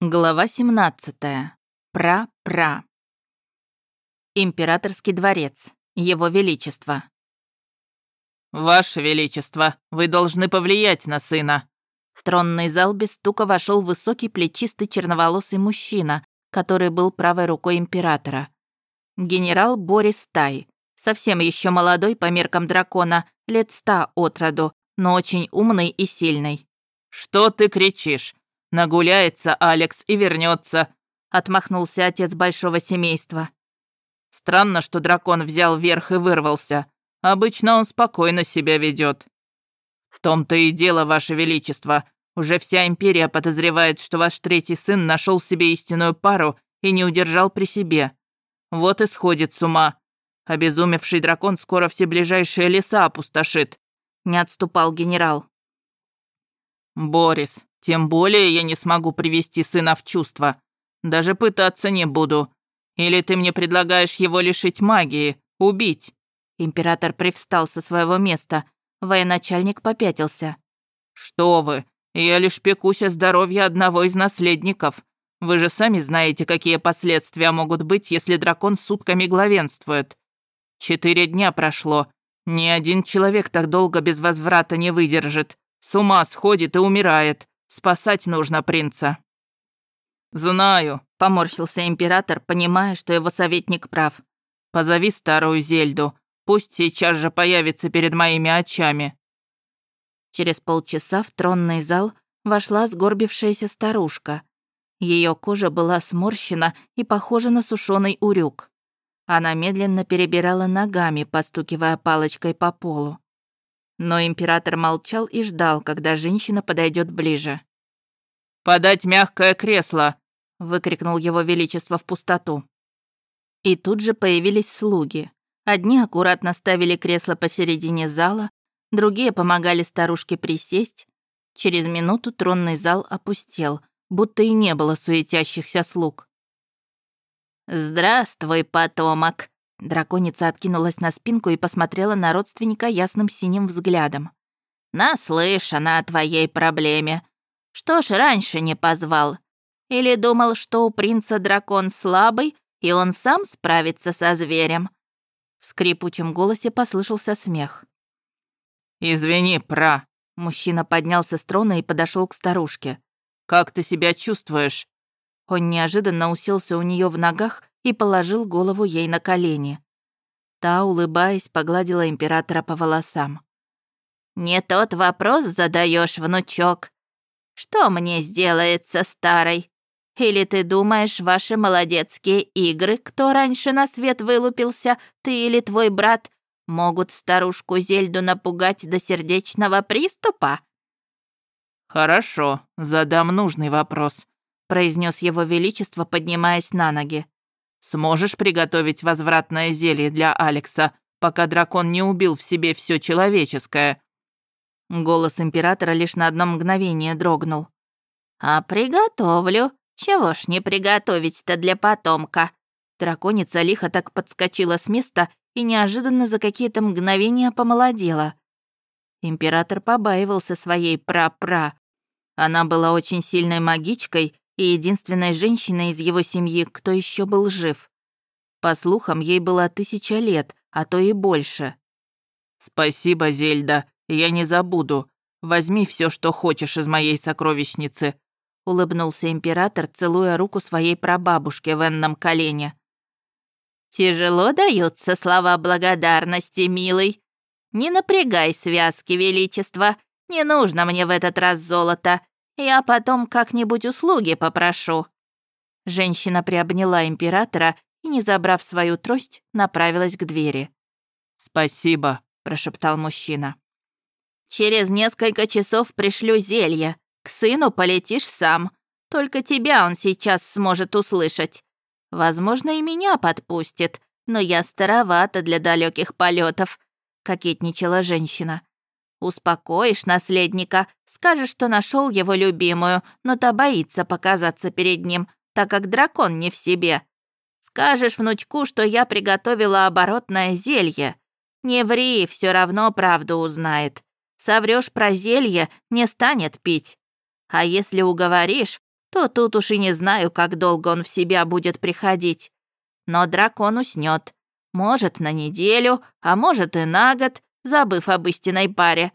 Глава 17. Пра-пра. Императорский дворец. Его Величество. «Ваше Величество, вы должны повлиять на сына». В тронный зал без стука вошел высокий плечистый черноволосый мужчина, который был правой рукой императора. Генерал Борис Тай, совсем еще молодой по меркам дракона, лет ста от роду, но очень умный и сильный. «Что ты кричишь? Нагуляется Алекс и вернется, отмахнулся отец большого семейства. Странно, что дракон взял верх и вырвался. Обычно он спокойно себя ведет. В том-то и дело, Ваше Величество. Уже вся империя подозревает, что ваш третий сын нашел себе истинную пару и не удержал при себе. Вот и сходит с ума. Обезумевший дракон скоро все ближайшие леса опустошит. Не отступал генерал. Борис, тем более я не смогу привести сына в чувство. Даже пытаться не буду. Или ты мне предлагаешь его лишить магии, убить?» Император привстал со своего места. Военачальник попятился. «Что вы? Я лишь пекусь о здоровье одного из наследников. Вы же сами знаете, какие последствия могут быть, если дракон сутками главенствует. Четыре дня прошло. Ни один человек так долго без возврата не выдержит. С ума сходит и умирает. Спасать нужно принца». «Знаю», — поморщился император, понимая, что его советник прав. «Позови старую Зельду. Пусть сейчас же появится перед моими очами». Через полчаса в тронный зал вошла сгорбившаяся старушка. Ее кожа была сморщена и похожа на сушеный урюк. Она медленно перебирала ногами, постукивая палочкой по полу. Но император молчал и ждал, когда женщина подойдет ближе. «Подать мягкое кресло!» — выкрикнул его величество в пустоту. И тут же появились слуги. Одни аккуратно ставили кресло посередине зала, другие помогали старушке присесть. Через минуту тронный зал опустел, будто и не было суетящихся слуг. «Здравствуй, потомок!» Драконица откинулась на спинку и посмотрела на родственника ясным синим взглядом. «Наслышана о твоей проблеме. Что ж раньше не позвал? Или думал, что у принца дракон слабый, и он сам справится со зверем?» В скрипучем голосе послышался смех. «Извини, пра!» Мужчина поднялся с трона и подошел к старушке. «Как ты себя чувствуешь?» Он неожиданно уселся у нее в ногах и положил голову ей на колени. Та, улыбаясь, погладила императора по волосам. «Не тот вопрос задаешь, внучок. Что мне сделается старой? Или ты думаешь, ваши молодецкие игры, кто раньше на свет вылупился, ты или твой брат, могут старушку Зельду напугать до сердечного приступа?» «Хорошо, задам нужный вопрос», — произнес его величество, поднимаясь на ноги. Сможешь приготовить возвратное зелье для Алекса, пока дракон не убил в себе все человеческое?» Голос императора лишь на одно мгновение дрогнул. «А приготовлю. Чего ж не приготовить-то для потомка?» Драконица лихо так подскочила с места и неожиданно за какие-то мгновения помолодела. Император побаивался своей пра-пра. Она была очень сильной магичкой и единственной женщиной из его семьи, кто еще был жив. По слухам, ей было тысяча лет, а то и больше. «Спасибо, Зельда, я не забуду. Возьми все, что хочешь из моей сокровищницы», — улыбнулся император, целуя руку своей прабабушке в энном колене. «Тяжело даются слова благодарности, милый. Не напрягай связки, Величества. Не нужно мне в этот раз золото. Я потом как-нибудь услуги попрошу». Женщина приобняла императора и, не забрав свою трость, направилась к двери. «Спасибо», — прошептал мужчина. «Через несколько часов пришлю зелье. К сыну полетишь сам. Только тебя он сейчас сможет услышать. Возможно, и меня подпустит, но я старовата для далеких полетов», — кокетничала женщина. Успокоишь наследника, скажешь, что нашел его любимую, но та боится показаться перед ним, так как дракон не в себе. Скажешь внучку, что я приготовила оборотное зелье. Не ври, все равно правду узнает. Соврешь про зелье, не станет пить. А если уговоришь, то тут уж и не знаю, как долго он в себя будет приходить. Но дракон уснет. Может, на неделю, а может и на год, забыв об истинной паре.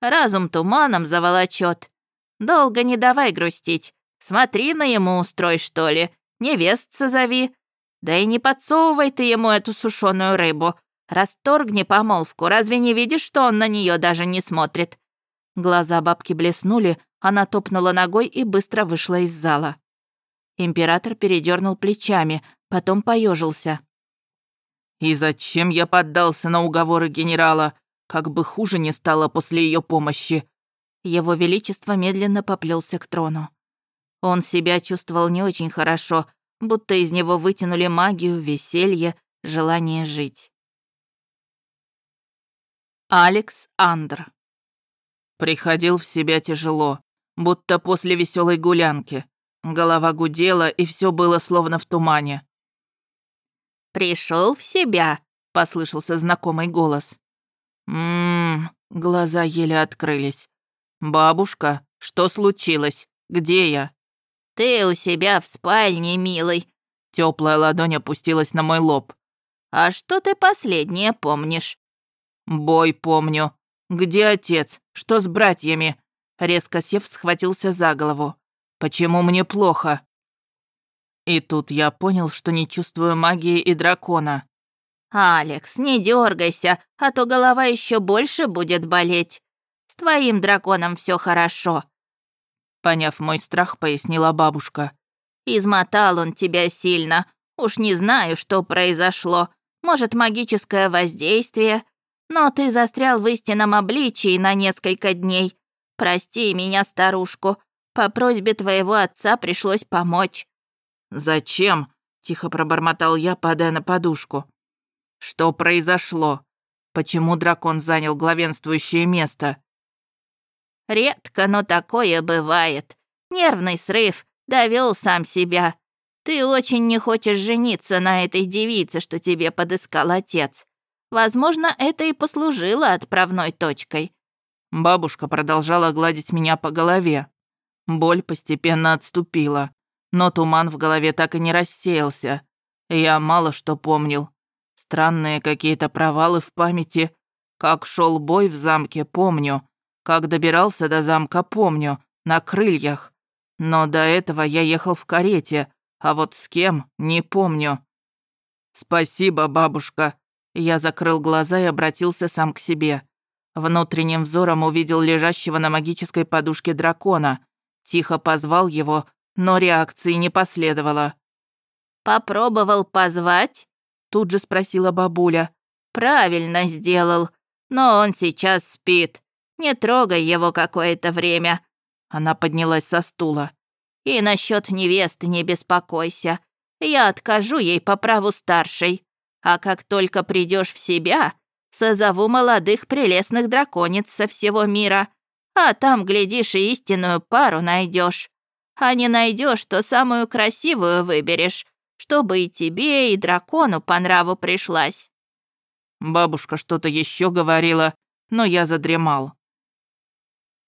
Разум туманом заволочет. Долго не давай грустить. Смотри на ему устрой, что ли. Невест созови. Да и не подсовывай ты ему эту сушеную рыбу. Расторгни помолвку. Разве не видишь, что он на нее даже не смотрит? Глаза бабки блеснули, она топнула ногой и быстро вышла из зала. Император передернул плечами, потом поежился. «И зачем я поддался на уговоры генерала? Как бы хуже не стало после ее помощи». Его Величество медленно поплелся к трону. Он себя чувствовал не очень хорошо, будто из него вытянули магию, веселье, желание жить. Алекс Андр Приходил в себя тяжело, будто после веселой гулянки. Голова гудела, и все было словно в тумане. Пришел в себя», — послышался знакомый голос. «Ммм...» — глаза еле открылись. «Бабушка, что случилось? Где я?» «Ты у себя в спальне, милый». Теплая ладонь опустилась на мой лоб. «А что ты последнее помнишь?» «Бой помню. Где отец? Что с братьями?» Резко сев, схватился за голову. «Почему мне плохо?» И тут я понял, что не чувствую магии и дракона. «Алекс, не дергайся, а то голова еще больше будет болеть. С твоим драконом все хорошо». Поняв мой страх, пояснила бабушка. «Измотал он тебя сильно. Уж не знаю, что произошло. Может, магическое воздействие. Но ты застрял в истинном обличии на несколько дней. Прости меня, старушку. По просьбе твоего отца пришлось помочь. «Зачем?» — тихо пробормотал я, падая на подушку. «Что произошло? Почему дракон занял главенствующее место?» «Редко, но такое бывает. Нервный срыв, довел сам себя. Ты очень не хочешь жениться на этой девице, что тебе подыскал отец. Возможно, это и послужило отправной точкой». Бабушка продолжала гладить меня по голове. Боль постепенно отступила но туман в голове так и не рассеялся. Я мало что помнил. Странные какие-то провалы в памяти. Как шел бой в замке, помню. Как добирался до замка, помню. На крыльях. Но до этого я ехал в карете, а вот с кем, не помню. «Спасибо, бабушка». Я закрыл глаза и обратился сам к себе. Внутренним взором увидел лежащего на магической подушке дракона. Тихо позвал его, но реакции не последовало. «Попробовал позвать?» — тут же спросила бабуля. «Правильно сделал, но он сейчас спит. Не трогай его какое-то время». Она поднялась со стула. «И насчет невесты не беспокойся. Я откажу ей по праву старшей. А как только придешь в себя, созову молодых прелестных драконец со всего мира. А там, глядишь, и истинную пару найдешь а не найдешь, то самую красивую выберешь, чтобы и тебе, и дракону по нраву пришлась». Бабушка что-то еще говорила, но я задремал.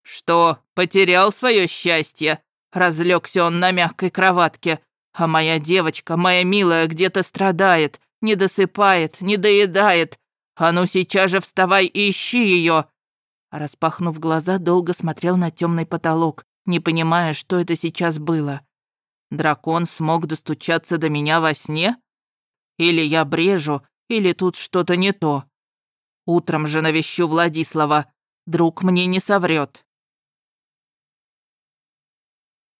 «Что, потерял свое счастье?» Разлегся он на мягкой кроватке, а моя девочка, моя милая, где-то страдает, не досыпает, не доедает. А ну сейчас же вставай и ищи ее. Распахнув глаза, долго смотрел на темный потолок, не понимая, что это сейчас было. Дракон смог достучаться до меня во сне? Или я брежу, или тут что-то не то. Утром же навещу Владислава. Друг мне не соврет.